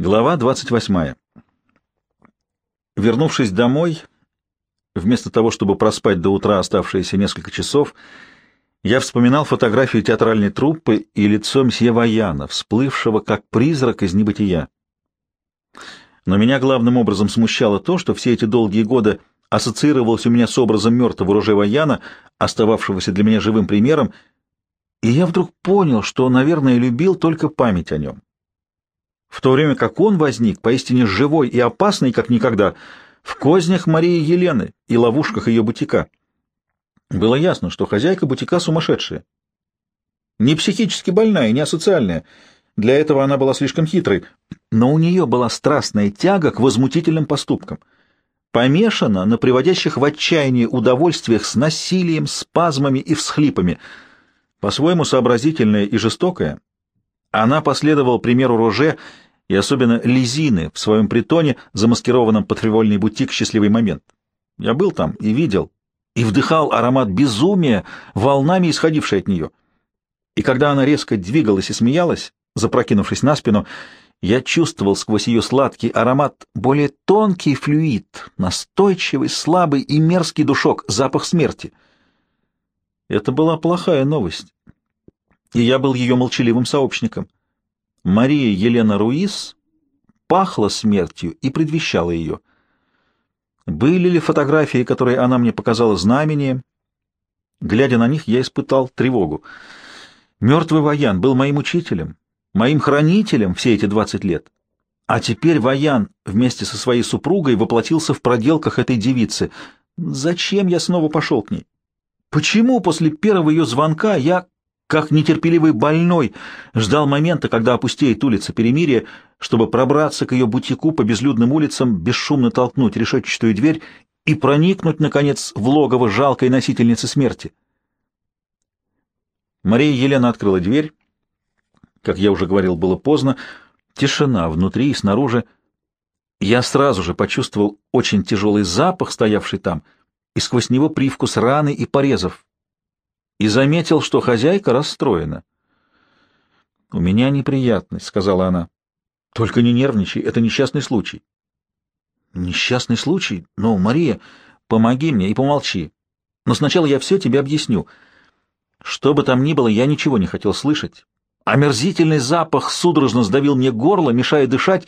Глава 28. Вернувшись домой, вместо того, чтобы проспать до утра оставшиеся несколько часов, я вспоминал фотографию театральной труппы и лицо мсье Ваяна, всплывшего как призрак из небытия. Но меня главным образом смущало то, что все эти долгие годы ассоциировалось у меня с образом мертвого Роже Ваяна, остававшегося для меня живым примером, и я вдруг понял, что, наверное, любил только память о нем в то время как он возник, поистине живой и опасный, как никогда, в кознях Марии Елены и ловушках ее бутика. Было ясно, что хозяйка бутика сумасшедшая. Не психически больная, не асоциальная. Для этого она была слишком хитрой. Но у нее была страстная тяга к возмутительным поступкам. Помешана на приводящих в отчаяние удовольствиях с насилием, спазмами и всхлипами. По-своему сообразительная и жестокая, она последовала примеру Роже и особенно Лизины в своем притоне, замаскированном под фривольный бутик «Счастливый момент». Я был там и видел, и вдыхал аромат безумия, волнами исходивший от нее. И когда она резко двигалась и смеялась, запрокинувшись на спину, я чувствовал сквозь ее сладкий аромат более тонкий флюид, настойчивый, слабый и мерзкий душок, запах смерти. Это была плохая новость и я был ее молчаливым сообщником. Мария Елена Руис пахла смертью и предвещала ее. Были ли фотографии, которые она мне показала знамением? Глядя на них, я испытал тревогу. Мертвый Ваян был моим учителем, моим хранителем все эти двадцать лет. А теперь Ваян вместе со своей супругой воплотился в проделках этой девицы. Зачем я снова пошел к ней? Почему после первого ее звонка я как нетерпеливый больной ждал момента, когда опустеет улица Перемирия, чтобы пробраться к ее бутику по безлюдным улицам, бесшумно толкнуть решетчатую дверь и проникнуть, наконец, в логово жалкой носительницы смерти. Мария Елена открыла дверь. Как я уже говорил, было поздно. Тишина внутри и снаружи. Я сразу же почувствовал очень тяжелый запах, стоявший там, и сквозь него привкус раны и порезов, и заметил, что хозяйка расстроена. «У меня неприятность», — сказала она. «Только не нервничай, это несчастный случай». «Несчастный случай? Ну, Мария, помоги мне и помолчи. Но сначала я все тебе объясню. Что бы там ни было, я ничего не хотел слышать. Омерзительный запах судорожно сдавил мне горло, мешая дышать,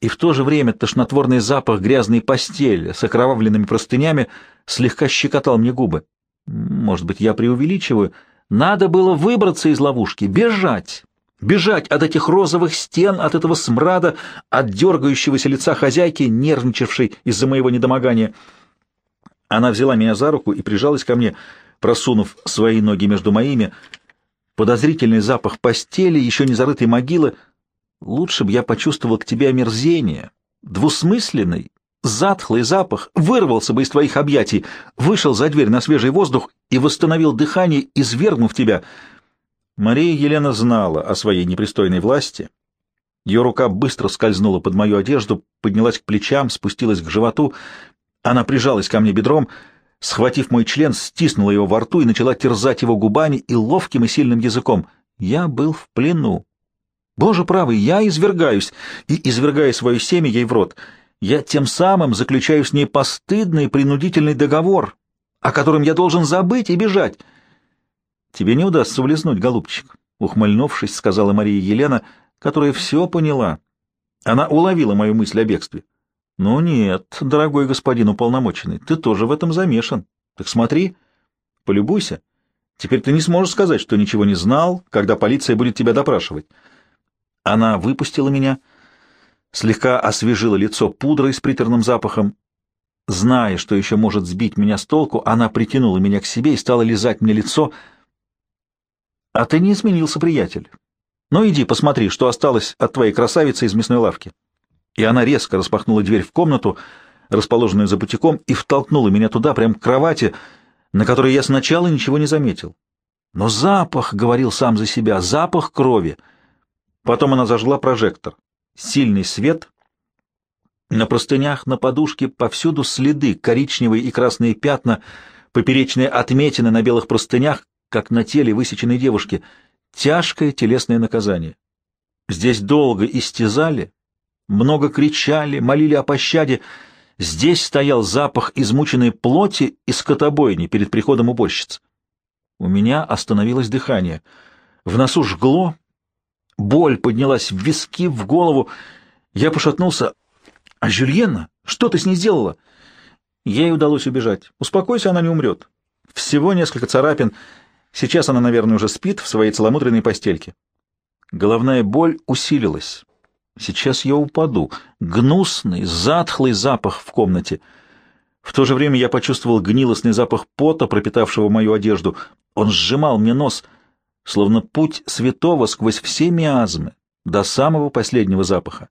и в то же время тошнотворный запах грязной постели с окровавленными простынями слегка щекотал мне губы. Может быть, я преувеличиваю. Надо было выбраться из ловушки, бежать. Бежать от этих розовых стен, от этого смрада, от дергающегося лица хозяйки, нервничавшей из-за моего недомогания. Она взяла меня за руку и прижалась ко мне, просунув свои ноги между моими. Подозрительный запах постели, еще не зарытой могилы. Лучше бы я почувствовал к тебе омерзение, двусмысленный, затхлый запах вырвался бы из твоих объятий, вышел за дверь на свежий воздух и восстановил дыхание, извергнув тебя. Мария Елена знала о своей непристойной власти. Ее рука быстро скользнула под мою одежду, поднялась к плечам, спустилась к животу. Она прижалась ко мне бедром, схватив мой член, стиснула его во рту и начала терзать его губами и ловким и сильным языком. Я был в плену. Боже правый, я извергаюсь, и извергаю свое семя ей в рот — я тем самым заключаю с ней постыдный принудительный договор, о котором я должен забыть и бежать. Тебе не удастся улизнуть, голубчик, ухмыльнувшись, сказала Мария Елена, которая все поняла. Она уловила мою мысль о бегстве. Ну нет, дорогой господин уполномоченный, ты тоже в этом замешан. Так смотри, полюбуйся. Теперь ты не сможешь сказать, что ничего не знал, когда полиция будет тебя допрашивать. Она выпустила меня, — слегка освежила лицо пудрой с приторным запахом. Зная, что еще может сбить меня с толку, она притянула меня к себе и стала лизать мне лицо. «А ты не изменился, приятель. Ну иди, посмотри, что осталось от твоей красавицы из мясной лавки». И она резко распахнула дверь в комнату, расположенную за бутиком, и втолкнула меня туда, прямо к кровати, на которой я сначала ничего не заметил. Но запах, — говорил сам за себя, — запах крови. Потом она зажгла прожектор сильный свет. На простынях, на подушке повсюду следы, коричневые и красные пятна, поперечные отметины на белых простынях, как на теле высеченной девушки. Тяжкое телесное наказание. Здесь долго истязали, много кричали, молили о пощаде. Здесь стоял запах измученной плоти и скотобойни перед приходом уборщиц. У меня остановилось дыхание. В носу жгло, боль поднялась в виски, в голову. Я пошатнулся. «А Жюльена? Что ты с ней сделала?» Ей удалось убежать. «Успокойся, она не умрет. Всего несколько царапин. Сейчас она, наверное, уже спит в своей целомудренной постельке». Головная боль усилилась. Сейчас я упаду. Гнусный, затхлый запах в комнате. В то же время я почувствовал гнилостный запах пота, пропитавшего мою одежду. Он сжимал мне нос, словно путь святого сквозь все миазмы, до самого последнего запаха.